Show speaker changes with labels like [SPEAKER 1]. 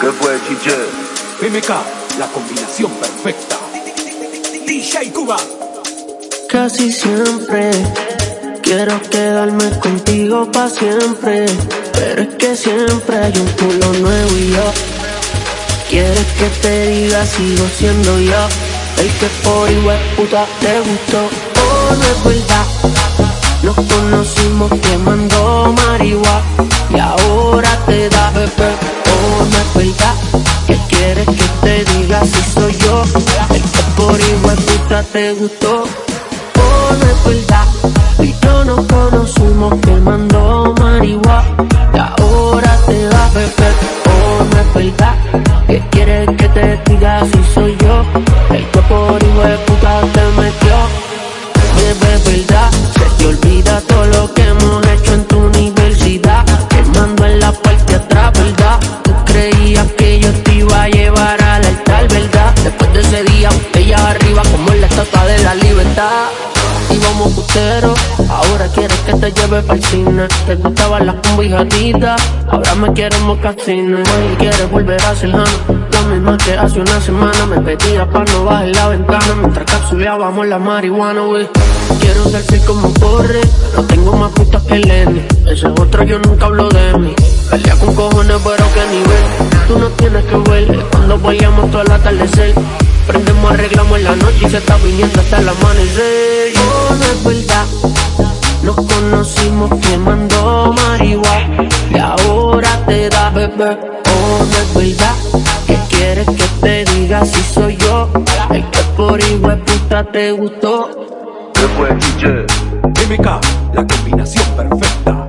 [SPEAKER 1] ¿Qué fue, chiche?
[SPEAKER 2] PMK, la combinación perfecta. DJ Cuba.
[SPEAKER 3] Casi siempre quiero quedarme contigo pa' siempre. Pero es que siempre hay un culo nuevo y yo. Quieres que te diga, sigo siendo yo. El que por igual puta te gustó. Oh, no es verdad. Nos conocimos quemando marihuana. Y ahora te da bebé. Oh, no. ¿Qué quieres que te diga si soy yo? El que por igual puta te gustó. Oh, no. Y yo nos conocimos quemando marihuana. Y ahora te da bebé. Oh, no es verdad. ¿Qué quieres que te diga si soy yo? El que por igual puta te metió. Bebé, es verdad. Se te olvida todo lo que hemos ella arriba como en la estatua de la libertad. Íbamos puteros, ahora quieres que te lleve pa'l cine. Te gustaban las combijaditas, ahora me quieres mocasines. Y quieres volver a ser jano, la misma que hace una semana. Me pedía pa' no bajar la ventana mientras capsuleábamos la marihuana, wey. Quiero ser free como corre, no tengo más putas que Lenny. Ese es otro, yo nunca hablo de mí. Pelea con cojones, pero qué nivel. Tú no tienes que ver cuando vayamos todo el atardecer. Prendemos, arreglamos en la noche y se está viniendo hasta el amanecer. Oh, no es verdad. Nos conocimos quemando marihuana y ahora te da bebé. Oh, no es verdad. ¿Qué quieres que te diga si soy yo? El que por igual puta te gustó.
[SPEAKER 1] ¿Qué fue?
[SPEAKER 2] PMK, la combinación perfecta. DJ.